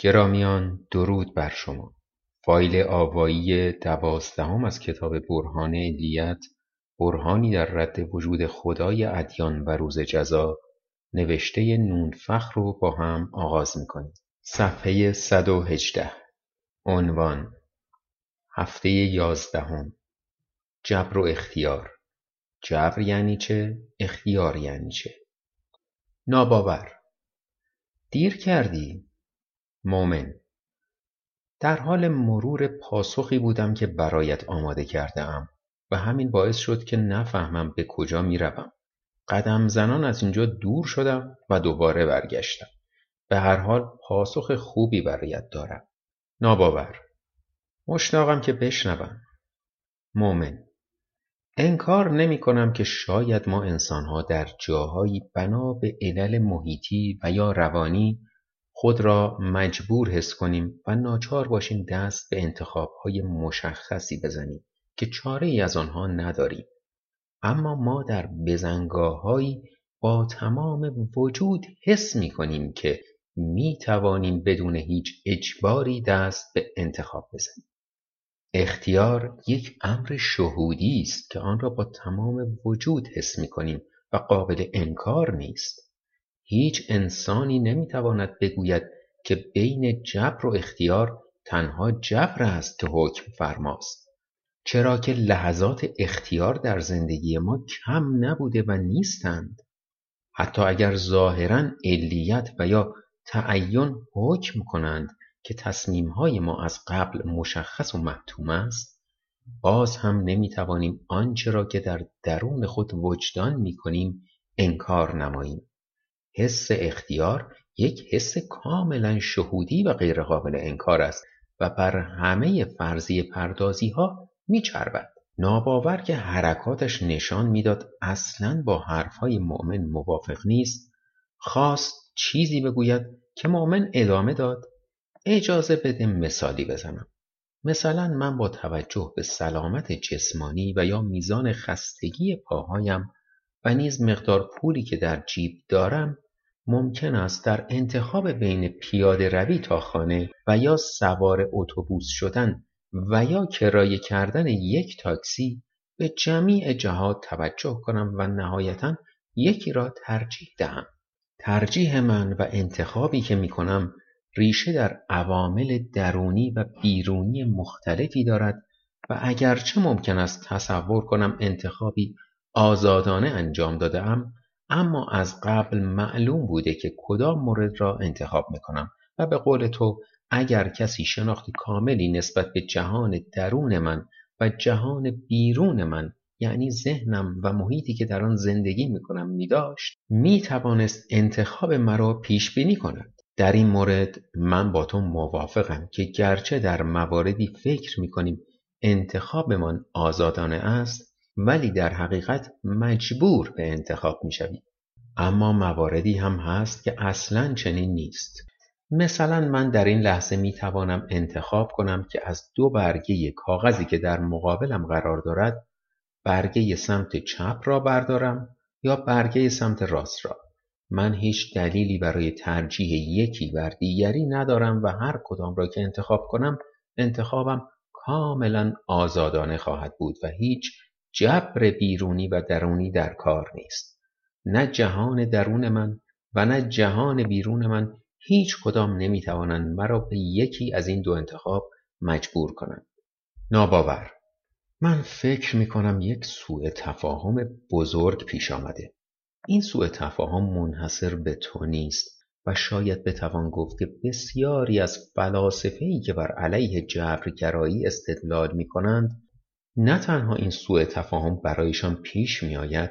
گرامیان درود بر شما. فایل آوایی دوازدهم از کتاب برهان علیت برهانی در رد وجود خدای ادیان و روز جزا نوشته نونفخر رو با هم آغاز می‌کنیم. صفحه 118 عنوان هفته یازدهم. جبر و اختیار. جبر یعنی چه؟ اختیار یعنی چه؟ ناباور. دیر کردی؟ مؤمن در حال مرور پاسخی بودم که برایت آماده کرده ام و همین باعث شد که نفهمم به کجا می روم. قدم زنان از اینجا دور شدم و دوباره برگشتم. به هر حال پاسخ خوبی برایت دارم. ناباور. مشتاقم که بشنوم. مؤمن. انکار نمی کنم که شاید ما انسانها در جاهایی بنا به علل محیطی و یا روانی خود را مجبور حس کنیم و ناچار باشیم دست به انتخابهای مشخصی بزنیم که چاره ای از آنها نداریم. اما ما در بزنگاههایی با تمام وجود حس می کنیم که می توانیم بدون هیچ اجباری دست به انتخاب بزنیم. اختیار یک امر شهودی است که آن را با تمام وجود حس می کنیم و قابل انکار نیست. هیچ انسانی نمی‌تواند بگوید که بین جبر و اختیار تنها جبر است که حکم فرماست. چرا که لحظات اختیار در زندگی ما کم نبوده و نیستند. حتی اگر ظاهرا علیت و یا تعین حکم کنند که تصمیمهای ما از قبل مشخص و محتوم است باز هم نمی‌توانیم آنچه را که در درون خود وجدان می‌کنیم انکار نماییم. حس اختیار یک حس کاملا شهودی و غیرقابل انکار است و بر همه فرضی پردازی ها میچربد. ناباور که حرکاتش نشان می‌داد اصلا با حرفهای مؤمن موافق نیست خواست چیزی بگوید که مؤمن ادامه داد اجازه بده مثالی بزنم. مثلا من با توجه به سلامت جسمانی و یا میزان خستگی پاهایم و نیز مقدار پولی که در جیب دارم ممکن است در انتخاب بین پیاده روی تا خانه و یا سوار اتوبوس شدن و یا کرایه کردن یک تاکسی به جمیع جهات توجه کنم و نهایتا یکی را ترجیح دهم. ترجیح من و انتخابی که می کنم ریشه در عوامل درونی و بیرونی مختلفی دارد و اگرچه ممکن است تصور کنم انتخابی آزادانه انجام داده ام اما از قبل معلوم بوده که کدام مورد را انتخاب می‌کنم و به قول تو اگر کسی شناختی کاملی نسبت به جهان درون من و جهان بیرون من یعنی ذهنم و محیطی که در آن زندگی می‌کنم میداشت می‌توانست انتخاب مرا پیش بینی کند. در این مورد من با تو موافقم که گرچه در مواردی فکر می‌کنیم انتخابمان آزادانه است ولی در حقیقت مجبور به انتخاب می‌شوی اما مواردی هم هست که اصلا چنین نیست. مثلا من در این لحظه می توانم انتخاب کنم که از دو برگه کاغذی که در مقابلم قرار دارد برگه سمت چپ را بردارم یا برگه سمت راست را. من هیچ دلیلی برای ترجیح یکی بر دیگری ندارم و هر کدام را که انتخاب کنم انتخابم کاملا آزادانه خواهد بود و هیچ جبر بیرونی و درونی در کار نیست. نه جهان درون من و نه جهان بیرون من هیچ کدام نمی‌توانند مرا به یکی از این دو انتخاب مجبور کنند. ناباور. من فکر می کنم یک سوء تفاهم بزرگ پیش آمده. این سوء تفاهم منحصر به تو نیست و شاید بتوان گفت که بسیاری از فلاسفه که بر علیه جبرگرایی استدلال می کنند نه تنها این سوء تفاهم برایشان پیش می آید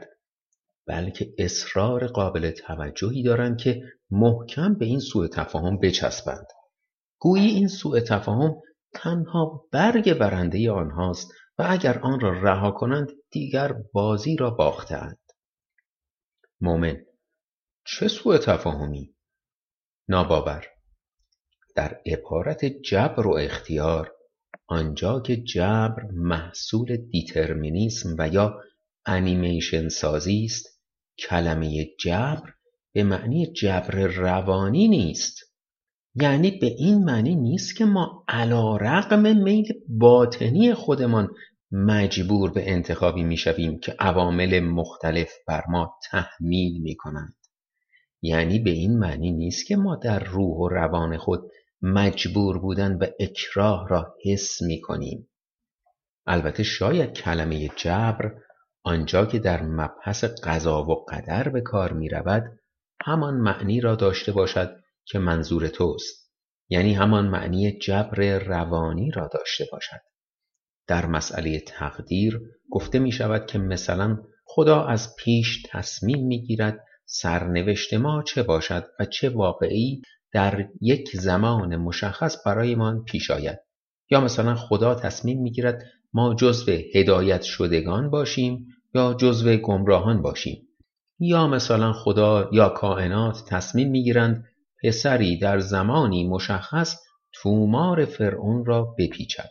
بلکه اصرار قابل توجهی دارند که محکم به این سوء تفاهم بچسبند. گویی این سوء تفاهم تنها برگ برنده آنهاست و اگر آن را رها کنند دیگر بازی را باختند مؤمن چه سوء تفاهمی؟ ناباور در عبارت جبر و اختیار آنجا که جبر محصول دیترمینیسم و یا انیمیشن سازی است کلمه جبر به معنی جبر روانی نیست یعنی به این معنی نیست که ما علا رقم میل باطنی خودمان مجبور به انتخابی می‌شویم که عوامل مختلف بر ما تحمیل می کنند. یعنی به این معنی نیست که ما در روح و روان خود مجبور بودن و اکراه را حس می کنیم. البته شاید کلمه جبر آنجا که در مبحث قضا و قدر به کار می رود همان معنی را داشته باشد که منظور توست یعنی همان معنی جبر روانی را داشته باشد در مسئله تقدیر گفته می شود که مثلا خدا از پیش تصمیم می گیرد سرنوشت ما چه باشد و چه واقعی در یک زمان مشخص برایمان پیش آید. یا مثلا خدا تصمیم می گیرد ما جزو هدایت شدگان باشیم یا جزو گمراهان باشیم. یا مثلا خدا یا کائنات تصمیم می‌گیرند پسری در زمانی مشخص تومار فرعون را بپیچد.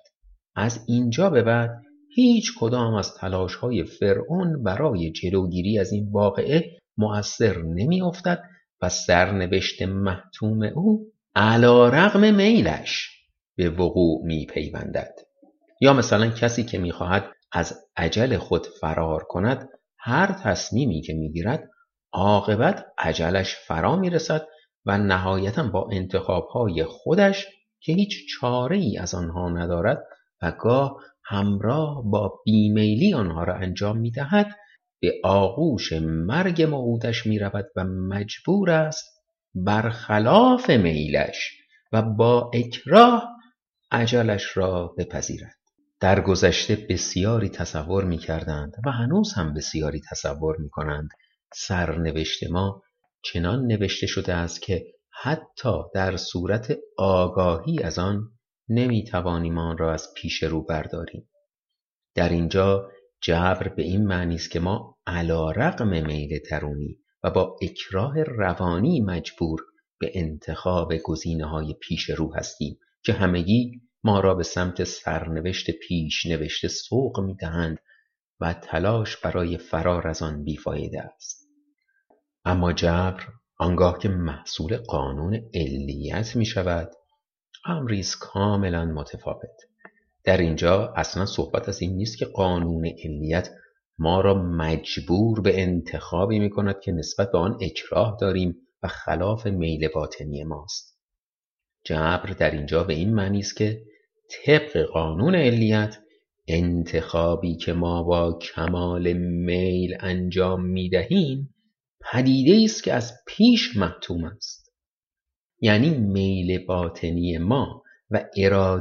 از اینجا به بعد هیچ کدام از تلاش های فرعون برای جلوگیری از این واقعه مؤثر نمیافتد و سرنوشت محتوم او علا رغم میلش به وقوع می پیوندد. یا مثلا کسی که می‌خواهد از عجل خود فرار کند هر تصمیمی که می‌گیرد عاقبت عجلش فرا می‌رسد و نهایتا با انتخابهای خودش که هیچ چاره ای از آنها ندارد و گاه همراه با بیمیلی آنها را انجام می‌دهد به آغوش مرگ موعودش می رود و مجبور است برخلاف میلش و با اکراه عجلش را بپذیرد. در گذشته بسیاری تصور می کردند و هنوز هم بسیاری تصور می کنند سرنوشت ما چنان نوشته شده است که حتی در صورت آگاهی از آن نمی توانیم آن را از پیش رو برداریم. در اینجا جبر به این معنی است که ما علا رقم میل درونی و با اکراه روانی مجبور به انتخاب گزینه های پیش رو هستیم که همگی ما را به سمت سرنوشت پیش نوشته سوق می دهند و تلاش برای فرار از آن بیفایده است. اما جبر آنگاه که محصول قانون علیت می شود امریز کاملا متفاوت در اینجا اصلا صحبت از این نیست که قانون علیت ما را مجبور به انتخابی می کند که نسبت به آن اکراه داریم و خلاف میل باطنی ماست. جبر در اینجا به این معنی است که طبق قانون علیت انتخابی که ما با کمال میل انجام می دهیم پدیده است که از پیش محتوم است. یعنی میل باطنی ما و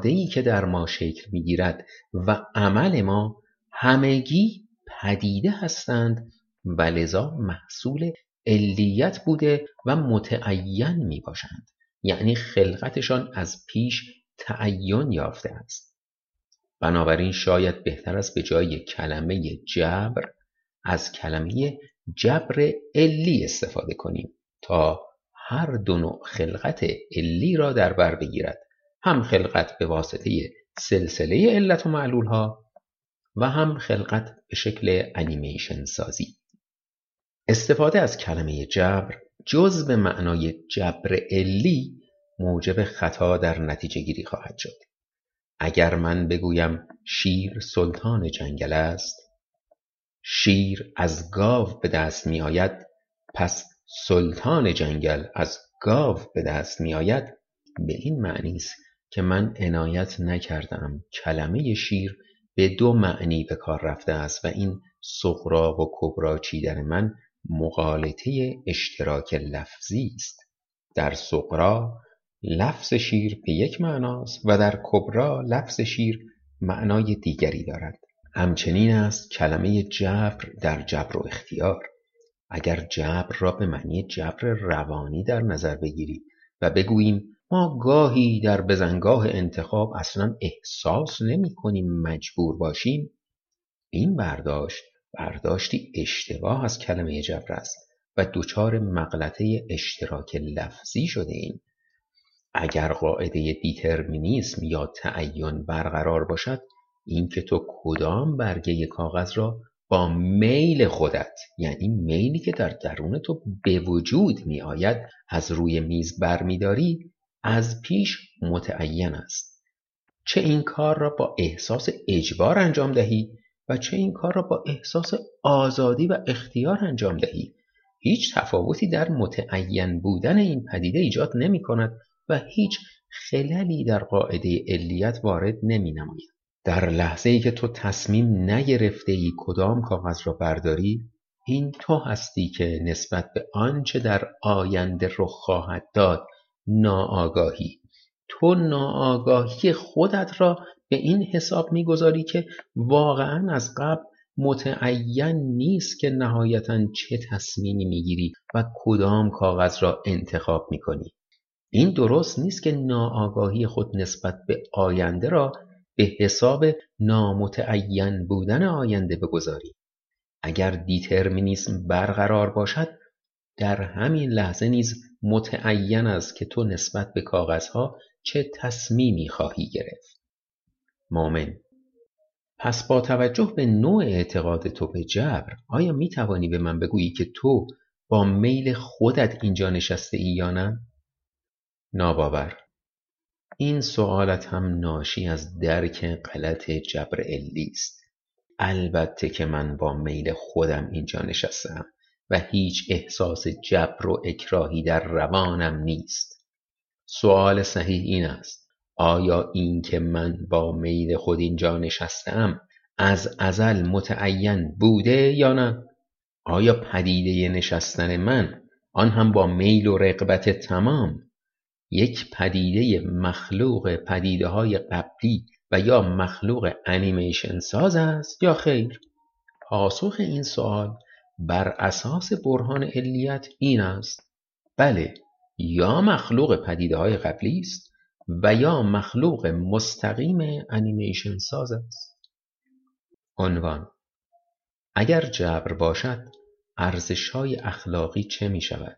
ای که در ما شکل می‌گیرد و عمل ما همگی پدیده هستند و لذا محصول علیت بوده و متعین می باشند یعنی خلقتشان از پیش تعین یافته است. بنابراین شاید بهتر است به جای کلمه جبر از کلمه جبر علی استفاده کنیم تا هر دو نوع خلقت علی را در بر بگیرد. هم خلقت به واسطه سلسله علت و معلول ها و هم خلقت به شکل انیمیشن سازی. استفاده از کلمه جبر جز به معنای جبر علی موجب خطا در نتیجه گیری خواهد شد. اگر من بگویم شیر سلطان جنگل است شیر از گاو به دست می آید پس سلطان جنگل از گاو به دست می آید به این معنی است که من عنایت نکردم. کلمه شیر به دو معنی به کار رفته است و این صغرا و کبرا چیدن من مقالطه اشتراک لفظی است. در صغرا لفظ شیر به یک معناست و در کبرا لفظ شیر معنای دیگری دارد. همچنین است کلمه جبر در جبر و اختیار. اگر جبر را به معنی جبر روانی در نظر بگیریم و بگوییم ما گاهی در بزنگاه انتخاب اصلا احساس نمی کنیم مجبور باشیم. این برداشت برداشتی اشتباه از کلمه جبر است و دچار مغلطه اشتراک لفظی شده ایم. اگر قاعده دیترمینیسم یا تعین برقرار باشد اینکه تو کدام برگه کاغذ را با میل خودت یعنی میلی که در درون تو به وجود می آید از روی میز برمیداری از پیش متعین است چه این کار را با احساس اجبار انجام دهی و چه این کار را با احساس آزادی و اختیار انجام دهی هیچ تفاوتی در متعین بودن این پدیده ایجاد نمی کند و هیچ خللی در قاعده علیت وارد نمی نماید. در لحظه ای که تو تصمیم نگرفته ای کدام کاغذ را برداری این تو هستی که نسبت به آنچه در آینده رخ خواهد داد ناآگاهی. تو ناآگاهی خودت را به این حساب می‌گذاری که واقعا از قبل متعین نیست که نهایتا چه تصمیمی می‌گیری و کدام کاغذ را انتخاب می‌کنی. این درست نیست که ناآگاهی خود نسبت به آینده را به حساب نامتعین بودن آینده بگذاری. اگر دیترمینیسم برقرار باشد در همین لحظه نیز متعین است که تو نسبت به کاغذها چه تصمیمی خواهی گرفت. مؤمن. پس با توجه به نوع اعتقاد تو به جبر آیا می توانی به من بگویی که تو با میل خودت اینجا نشسته ای یا نه؟ ناباور. این سوالت هم ناشی از درک غلط جبر علی است. البته که من با میل خودم اینجا نشستم. و هیچ احساس جبر و اکراهی در روانم نیست. سوال صحیح این است آیا این که من با میل خود اینجا نشستم از ازل متعین بوده یا نه؟ آیا پدیده نشستن من آن هم با میل و رقبت تمام؟ یک پدیده مخلوق پدیده های قبلی و یا مخلوق انیمیشن ساز است یا خیر؟ پاسخ این سوال بر اساس برهان علیت این است بله یا مخلوق پدیده های قبلی است و یا مخلوق مستقیم انیمیشن ساز است عنوان اگر جبر باشد ارزش های اخلاقی چه می شود؟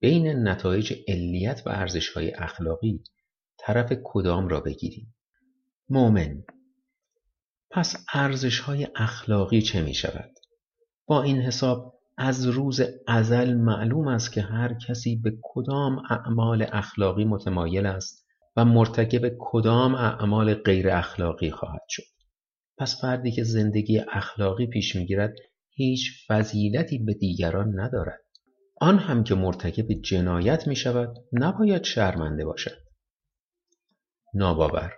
بین نتایج علیت و ارزش های اخلاقی طرف کدام را بگیریم؟ مؤمن پس ارزش های اخلاقی چه می شود؟ با این حساب از روز ازل معلوم است که هر کسی به کدام اعمال اخلاقی متمایل است و مرتکب کدام اعمال غیر اخلاقی خواهد شد. پس فردی که زندگی اخلاقی پیش می‌گیرد هیچ فضیلتی به دیگران ندارد. آن هم که مرتکب جنایت می شود نباید شرمنده باشد. ناباور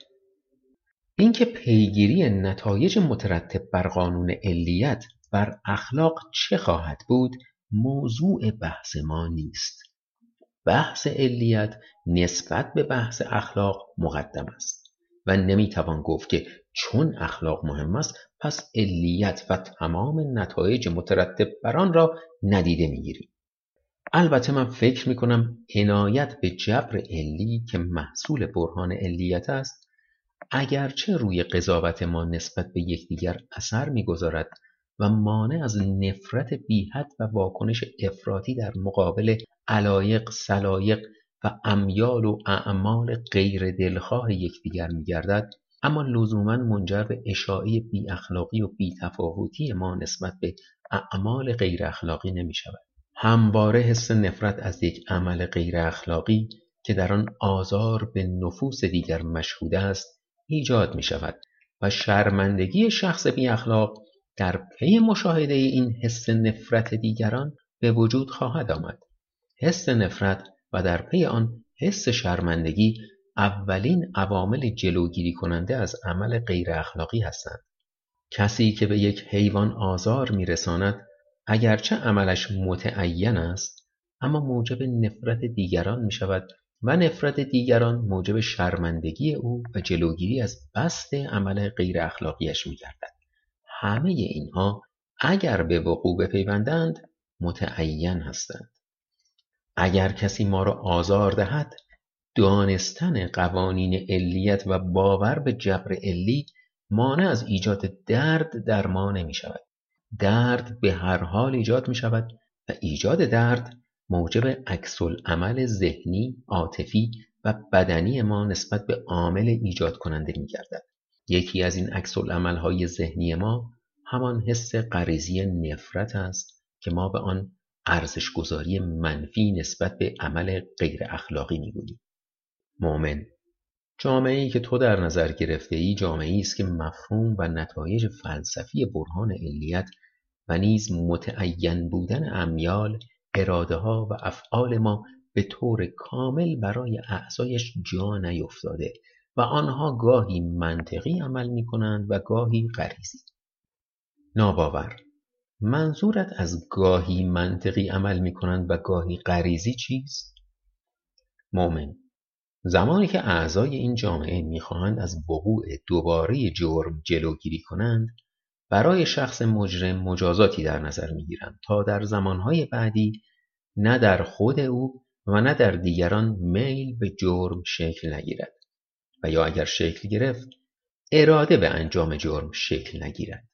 اینکه پیگیری نتایج مترتب بر قانون علیت بر اخلاق چه خواهد بود موضوع بحث ما نیست. بحث علیت نسبت به بحث اخلاق مقدم است و نمی‌توان گفت که چون اخلاق مهم است پس علیت و تمام نتایج مترتب بر آن را ندیده می‌گیریم. البته من فکر می‌کنم عنایت به جبر علی که محصول برهان علیت است اگرچه روی قضاوت ما نسبت به یکدیگر اثر می‌گذارد و مانع از نفرت بیحد و واکنش افراطی در مقابل علایق سلایق و امیال و اعمال غیر دلخواه یکدیگر میگردد اما لزوما منجر به اشاعه بی اخلاقی و بی تفاوتی ما نسبت به اعمال غیر اخلاقی نمی شود. همواره حس نفرت از یک عمل غیر اخلاقی که در آن آزار به نفوس دیگر مشهود است ایجاد می شود و شرمندگی شخص بی اخلاق در پی مشاهده این حس نفرت دیگران به وجود خواهد آمد. حس نفرت و در پی آن حس شرمندگی اولین عوامل جلوگیری کننده از عمل غیر اخلاقی هستند. کسی که به یک حیوان آزار میرساند اگرچه عملش متعین است اما موجب نفرت دیگران می شود و نفرت دیگران موجب شرمندگی او و جلوگیری از بست عمل غیر اخلاقیش می گردد. همه اینها اگر به وقوع بپیوندند متعین هستند. اگر کسی ما را آزار دهد دانستن قوانین علیت و باور به جبر علی مانع از ایجاد درد در ما نمی شود. درد به هر حال ایجاد می شود و ایجاد درد موجب عکس عمل ذهنی، عاطفی و بدنی ما نسبت به عامل ایجاد کننده می گردد. یکی از این عکس های ذهنی ما همان حس غریزی نفرت است که ما به آن ارزشگذاری منفی نسبت به عمل غیر اخلاقی می‌گوییم. مؤمن جامعه ای که تو در نظر گرفته ای جامعه است که مفهوم و نتایج فلسفی برهان علیت و نیز متعین بودن امیال اراده ها و افعال ما به طور کامل برای اعضایش جا نیفتاده. و آنها گاهی منطقی عمل می کنند و گاهی غریزی. ناباور. منظورت از گاهی منطقی عمل می کنند و گاهی غریزی چیست؟ مؤمن. زمانی که اعضای این جامعه می‌خواهند از وقوع دوباره جرم جلوگیری کنند برای شخص مجرم مجازاتی در نظر می‌گیرند تا در زمانهای بعدی نه در خود او و نه در دیگران میل به جرم شکل نگیرد. و یا اگر شکل گرفت اراده به انجام جرم شکل نگیرد.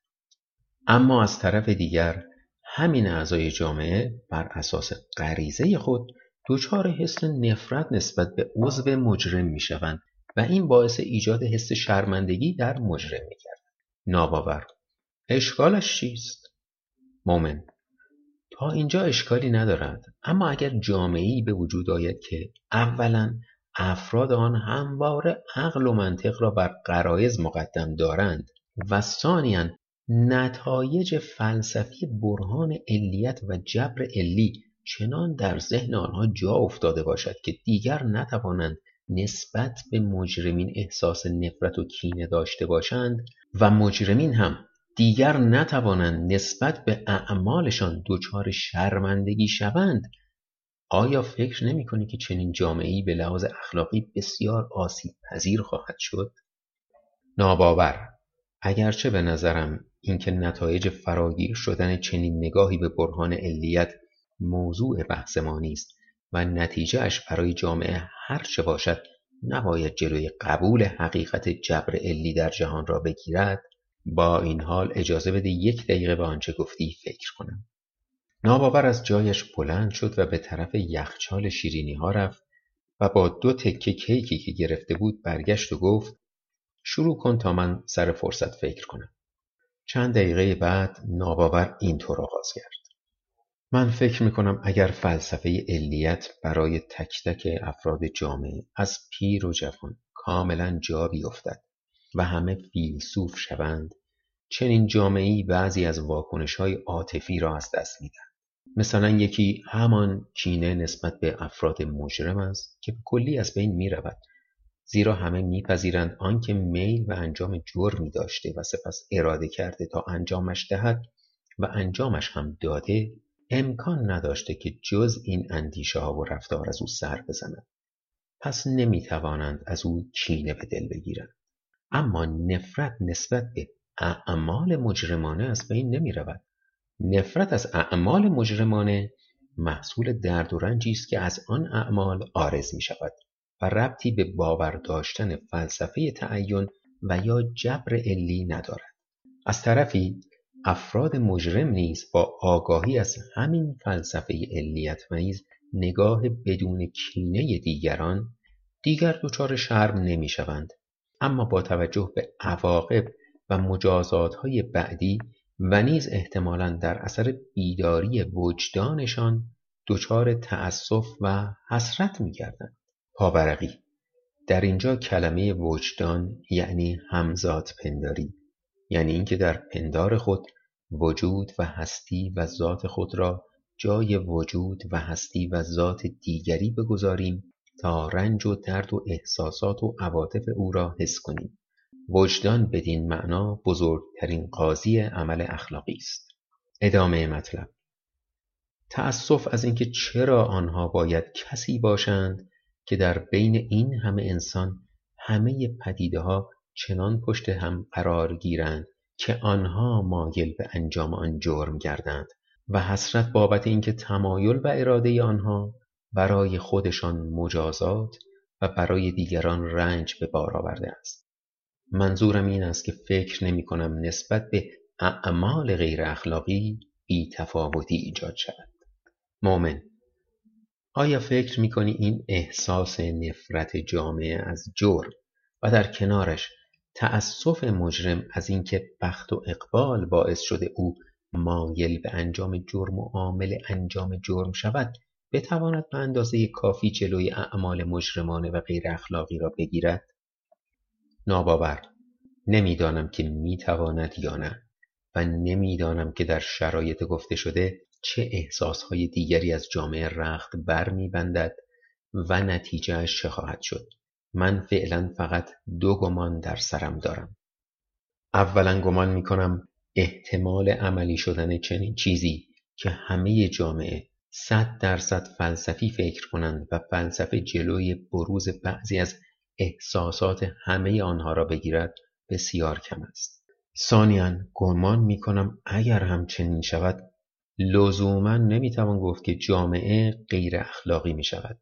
اما از طرف دیگر همین اعضای جامعه بر اساس غریزه خود دچار حس نفرت نسبت به عضو مجرم می‌شوند و این باعث ایجاد حس شرمندگی در مجرم می‌کرد ناباور. اشکالش چیست؟ مومن تا اینجا اشکالی ندارد اما اگر جامعی به وجود آید که اولا افراد آن همواره عقل و منطق را بر قرایز مقدم دارند و ثانیا نتایج فلسفی برهان علیت و جبر علی چنان در ذهن آنها جا افتاده باشد که دیگر نتوانند نسبت به مجرمین احساس نفرت و کینه داشته باشند و مجرمین هم دیگر نتوانند نسبت به اعمالشان دچار شرمندگی شوند. آیا فکر نمی کنی که چنین جامعی به لحاظ اخلاقی بسیار آسیب پذیر خواهد شد؟ ناباور اگرچه به نظرم اینکه نتایج فراگیر شدن چنین نگاهی به برهان علیت موضوع بحث ما نیست و نتیجه اش برای جامعه هر چه باشد نباید جلوی قبول حقیقت جبر علی در جهان را بگیرد با این حال اجازه بده یک دقیقه به آنچه گفتی فکر کنم ناباور از جایش بلند شد و به طرف یخچال شیرینی ها رفت و با دو تکه کیکی که گرفته بود برگشت و گفت شروع کن تا من سر فرصت فکر کنم. چند دقیقه بعد ناباور اینطور آغاز کرد. من فکر می کنم اگر فلسفه علیت برای تک تک افراد جامعه از پیر و جوان کاملا جا بیفتد و همه فیلسوف شوند چنین جامعی بعضی از واکنش های عاطفی را از دست میدن مثلا یکی همان کینه نسبت به افراد مجرم است که به کلی از بین می رود زیرا همه میپذیرند آنکه میل و انجام جرمی داشته و سپس اراده کرده تا انجامش دهد و انجامش هم داده امکان نداشته که جز این اندیشه ها و رفتار از او سر بزند. پس نمی‌توانند از او کینه به دل بگیرند. اما نفرت نسبت به اعمال مجرمانه از بین نمی رود. نفرت از اعمال مجرمانه محصول درد و رنجی است که از آن اعمال آرز می شود و ربطی به باور داشتن فلسفه تعین و یا جبر علی ندارد. از طرفی افراد مجرم نیز با آگاهی از همین فلسفه علیت و نیز نگاه بدون کینه دیگران دیگر دچار شرم نمی شوند اما با توجه به عواقب و مجازاتهای بعدی و نیز احتمالا در اثر بیداری وجدانشان دچار تأسف و حسرت میگردند. پاورقی در اینجا کلمه وجدان یعنی همزاد پنداری یعنی اینکه در پندار خود وجود و هستی و ذات خود را جای وجود و هستی و ذات دیگری بگذاریم تا رنج و درد و احساسات و عواطف او را حس کنیم. وجدان بدین معنا بزرگترین قاضی عمل اخلاقی است. ادامه مطلب. تأسف از اینکه چرا آنها باید کسی باشند که در بین این همه انسان همه پدیده ها چنان پشت هم قرار گیرند که آنها مایل به انجام آن جرم گردند و حسرت بابت اینکه تمایل و اراده آنها برای خودشان مجازات و برای دیگران رنج به بار آورده است. منظورم این است که فکر نمی کنم نسبت به اعمال غیر اخلاقی بی تفاوتی ایجاد شود مؤمن آیا فکر می کنی این احساس نفرت جامعه از جرم و در کنارش تأسف مجرم از اینکه بخت و اقبال باعث شده او مایل به انجام جرم و عامل انجام جرم شود بتواند به اندازه کافی جلوی اعمال مجرمانه و غیر اخلاقی را بگیرد؟ ناباور. نمی‌دانم که می‌تواند یا نه و نمی‌دانم که در شرایط گفته شده چه احساسهای دیگری از جامعه رخت بر میبندد و نتیجهش چه خواهد شد. من فعلا فقط دو گمان در سرم دارم. اولا گمان می‌کنم احتمال عملی شدن چنین چیزی که همه جامعه صد درصد فلسفی فکر کنند و فلسفه جلوی بروز بعضی از احساسات همه آنها را بگیرد بسیار کم است. ثانیا گمان می کنم اگر هم چنین شود لزوما نمی‌توان گفت که جامعه غیر اخلاقی می شود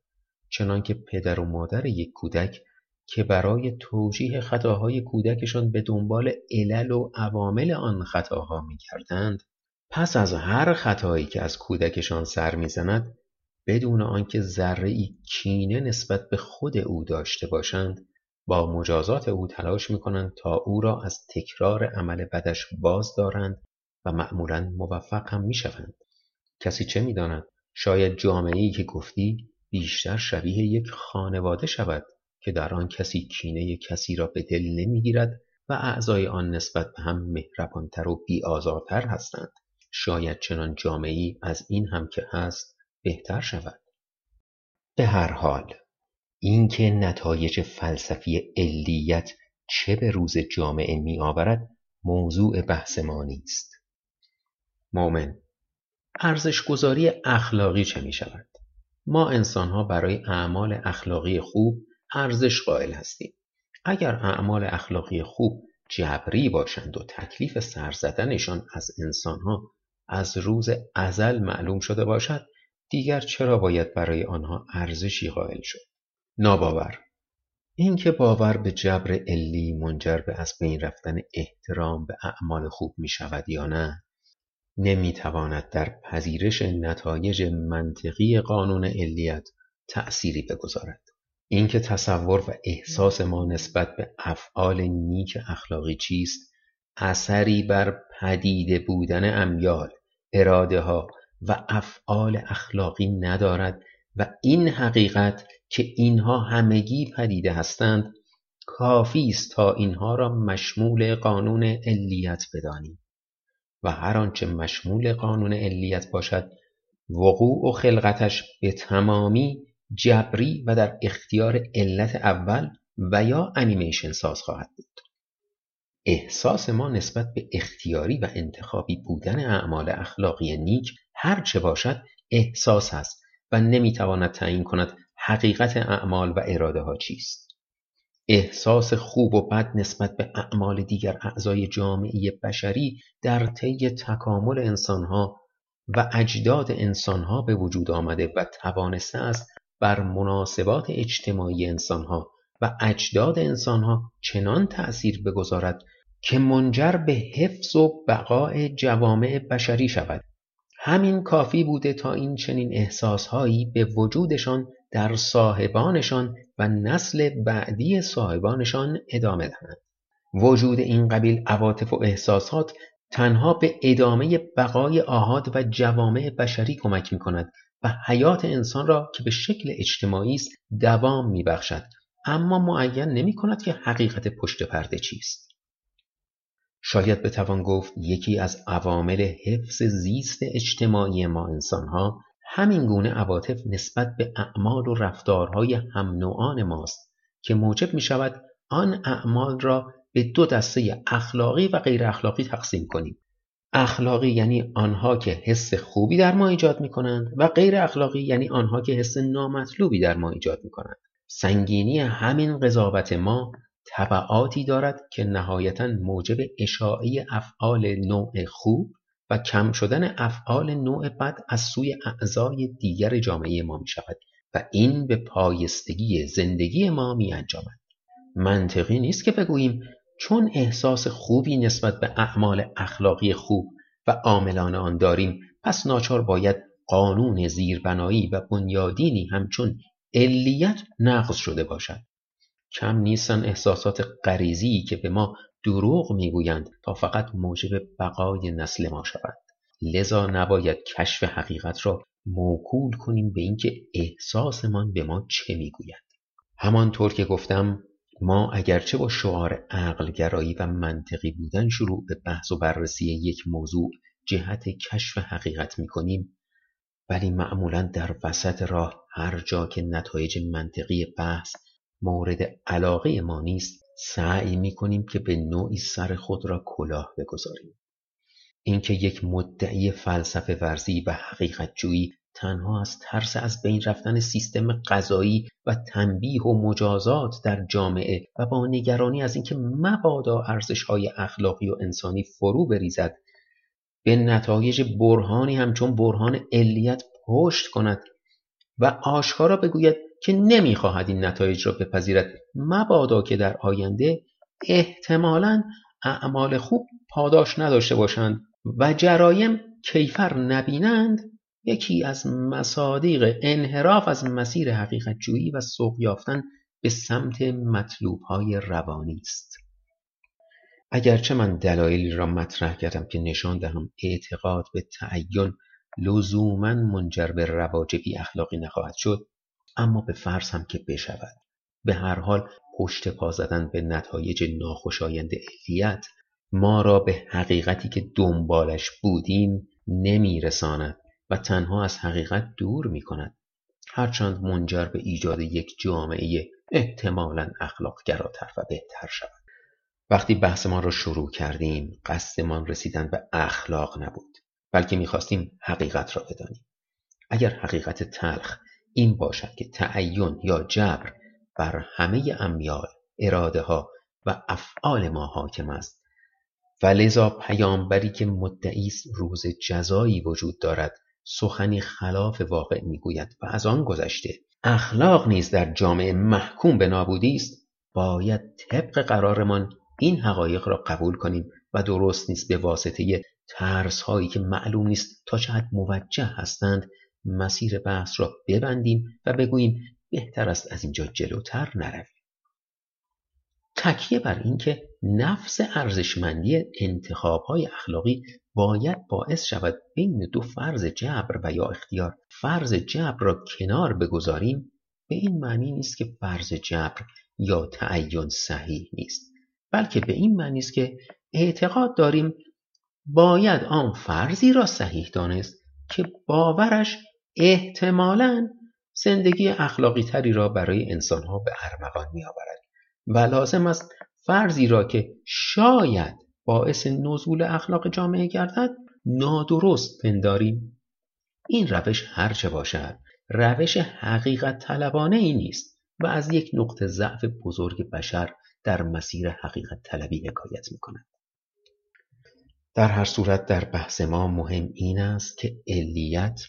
چنانکه پدر و مادر یک کودک که برای توجیه خطاهای کودکشان به دنبال علل و عوامل آن خطاها میگردند پس از هر خطایی که از کودکشان سر می‌زند بدون آنکه ذره ای کینه نسبت به خود او داشته باشند با مجازات او تلاش می‌کنند تا او را از تکرار عمل بدش باز دارند و معمولا موفق هم می‌شوند. کسی چه می‌داند؟ شاید جامعه ای که گفتی بیشتر شبیه یک خانواده شود که در آن کسی کینه کسی را به دل نمی‌گیرد و اعضای آن نسبت به هم مهربانتر و بیآزارتر هستند. شاید چنان جامعی از این هم که هست بهتر شود. به هر حال اینکه نتایج فلسفی علیت چه به روز جامعه می آورد موضوع بحث ما نیست. مؤمن ارزشگذاری اخلاقی چه می شود؟ ما انسانها برای اعمال اخلاقی خوب ارزش قائل هستیم. اگر اعمال اخلاقی خوب جبری باشند و تکلیف سرزدنشان از انسانها از روز ازل معلوم شده باشد دیگر چرا باید برای آنها ارزشی قائل شد؟ ناباور. اینکه باور به جبر علی منجر به از بین رفتن احترام به اعمال خوب می شود یا نه نمی‌تواند در پذیرش نتایج منطقی قانون علیت تأثیری بگذارد. اینکه تصور و احساس ما نسبت به افعال نیک اخلاقی چیست اثری بر پدیده بودن امیال اراده ها و افعال اخلاقی ندارد و این حقیقت که اینها همگی پدیده هستند کافی است تا اینها را مشمول قانون علیت بدانیم. و هر آنچه مشمول قانون علیت باشد وقوع و خلقتش به تمامی جبری و در اختیار علت اول و یا انیمیشن ساز خواهد بود. احساس ما نسبت به اختیاری و انتخابی بودن اعمال اخلاقی نیک هر چه باشد احساس است و نمی‌تواند تعیین کند حقیقت اعمال و اراده ها چیست. احساس خوب و بد نسبت به اعمال دیگر اعضای جامعه بشری در طی تکامل انسانها و اجداد انسانها به وجود آمده و توانسته است بر مناسبات اجتماعی انسانها و اجداد انسانها چنان تأثیر بگذارد که منجر به حفظ و بقای جوامع بشری شود. همین کافی بوده تا این چنین احساسهایی به وجودشان در صاحبانشان و نسل بعدی صاحبانشان ادامه دهند. وجود این قبیل عواطف و احساسات تنها به ادامه بقای آهاد و جوامع بشری کمک می کند و حیات انسان را که به شکل اجتماعی است دوام می بخشد اما معین نمی کند که حقیقت پشت پرده چیست. شاید بتوان گفت یکی از عوامل حفظ زیست اجتماعی ما انسانها همین گونه عواطف نسبت به اعمال و رفتارهای هم نوعان ماست که موجب می شود آن اعمال را به دو دسته اخلاقی و غیر اخلاقی تقسیم کنیم. اخلاقی یعنی آنها که حس خوبی در ما ایجاد می کنند و غیر اخلاقی یعنی آنها که حس نامطلوبی در ما ایجاد می کنند سنگینی همین قضاوت ما طبعاتی دارد که نهایتا موجب اشاعه افعال نوع خوب و کم شدن افعال نوع بد از سوی اعضای دیگر جامعه ما می شود و این به پایستگی زندگی ما می انجامد. منطقی نیست که بگوییم چون احساس خوبی نسبت به اعمال اخلاقی خوب و عاملان آن داریم پس ناچار باید قانون زیربنایی و بنیادینی همچون علیت نقض شده باشد کم نیستن احساسات غریزی که به ما دروغ می‌گویند تا فقط موجب بقای نسل ما شود لذا نباید کشف حقیقت را موکول کنیم به اینکه احساسمان به ما چه می‌گوید همانطور که گفتم ما اگرچه با شعار عقلگرایی و منطقی بودن شروع به بحث و بررسی یک موضوع جهت کشف حقیقت می‌کنیم ولی معمولا در وسط راه هر جا که نتایج منطقی بحث مورد علاقه ما نیست. سعی می‌کنیم که به نوعی سر خود را کلاه بگذاریم. اینکه یک مدعی فلسفه ورزی و حقیقت جویی تنها از ترس از بین رفتن سیستم غذایی و تنبیه و مجازات در جامعه و با نگرانی از اینکه مبادا ارزش‌های اخلاقی و انسانی فرو بریزد به نتایج برهانی همچون برهان علیت پشت کند و آشکارا بگوید که نمی‌خواهد این نتایج را بپذیرد. مبادا که در آینده احتمالا اعمال خوب پاداش نداشته باشند و جرایم کیفر نبینند یکی از مصادیق انحراف از مسیر حقیقت جویی و سوق یافتن به سمت مطلوب روانی است. اگرچه من دلایلی را مطرح کردم که نشان دهم اعتقاد به تعین لزوما منجر به رواج بی اخلاقی نخواهد شد اما به فرض هم که بشود. به هر حال پشت پا زدن به نتایج ناخوشایند علیت ما را به حقیقتی که دنبالش بودیم نمیرساند و تنها از حقیقت دور می کند هرچند منجر به ایجاد یک جامعه احتمالا اخلاقگراتر و بهتر شود. وقتی بحثمان را شروع کردیم قصدمان رسیدن به اخلاق نبود بلکه می‌خواستیم حقیقت را بدانیم. اگر حقیقت تلخ این باشد که تعین یا جبر بر همه امیال اراده ها و افعال ما حاکم است. و لذا پیامبری که مدعی روز جزایی وجود دارد سخنی خلاف واقع می‌گوید و از آن گذشته اخلاق نیز در جامعه محکوم به نابودی است. باید طبق قرارمان این حقایق را قبول کنیم و درست نیست به واسطه ترس هایی که معلوم نیست تا چه حد موجه هستند مسیر بحث را ببندیم و بگوییم بهتر است از اینجا جلوتر نرویم. تکیه بر اینکه نفس ارزشمندی انتخابهای اخلاقی باید باعث شود بین دو فرض جبر و یا اختیار فرض جبر را کنار بگذاریم به این معنی نیست که فرض جبر یا تعین صحیح نیست بلکه به این معنی است که اعتقاد داریم باید آن فرضی را صحیح دانست که باورش احتمالا زندگی اخلاقی تری را برای انسانها به ارمغان می آورد و لازم است فرضی را که شاید باعث نزول اخلاق جامعه گردد نادرست پنداریم این روش هرچه باشد روش حقیقت طلبانه ای نیست و از یک نقطه ضعف بزرگ بشر در مسیر حقیقت طلبی حکایت می کند. در هر صورت در بحث ما مهم این است که علیت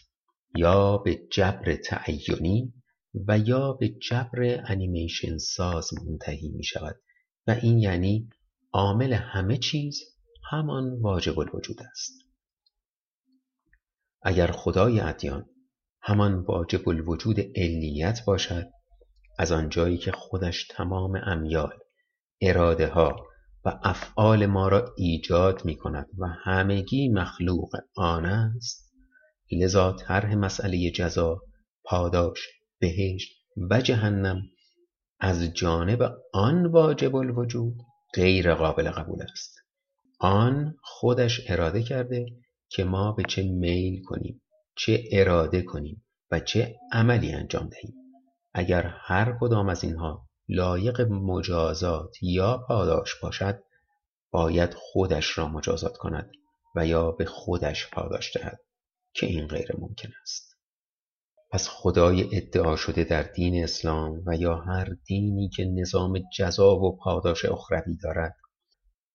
یا به جبر تعینی و یا به جبر انیمیشن ساز منتهی می شود. و این یعنی عامل همه چیز همان واجب الوجود است. اگر خدای ادیان همان واجب الوجود علیت باشد از آنجایی که خودش تمام امیال اراده ها و افعال ما را ایجاد می کند و همگی مخلوق آن است لذا طرح مسئله جزا پاداش بهشت و جهنم از جانب آن واجب الوجود غیر قابل قبول است. آن خودش اراده کرده که ما به چه میل کنیم چه اراده کنیم و چه عملی انجام دهیم. اگر هر کدام از اینها لایق مجازات یا پاداش باشد باید خودش را مجازات کند و یا به خودش پاداش دهد. که این غیر ممکن است پس خدای ادعا شده در دین اسلام و یا هر دینی که نظام جزا و پاداش اخروی دارد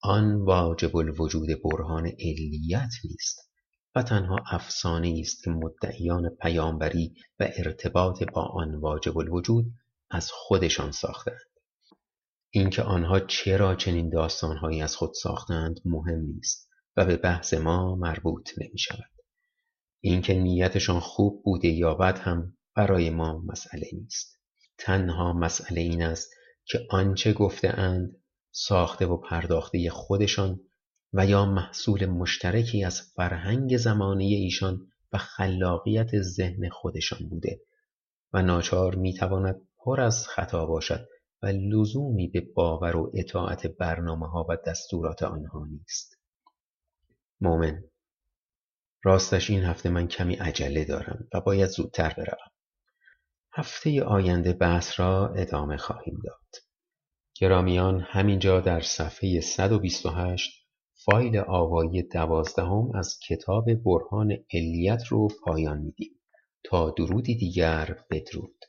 آن واجب الوجود برهان علیت نیست و تنها افسانه است که مدعیان پیامبری و ارتباط با آن واجب الوجود از خودشان ساختند اینکه آنها چرا چنین داستانهایی از خود ساختند مهم نیست و به بحث ما مربوط نمی شود. اینکه نیتشان خوب بوده یا بد هم برای ما مسئله نیست. تنها مسئله این است که آنچه گفته اند ساخته و پرداخته خودشان و یا محصول مشترکی از فرهنگ زمانی ایشان و خلاقیت ذهن خودشان بوده و ناچار می‌تواند پر از خطا باشد و لزومی به باور و اطاعت برنامه ها و دستورات آنها نیست مومن راستش این هفته من کمی عجله دارم و باید زودتر بروم. هفته آینده بحث را ادامه خواهیم داد. گرامیان همینجا در صفحه 128 فایل آوایی دوازدهم از کتاب برهان علیت رو پایان میدیم. تا درودی دیگر بدرود.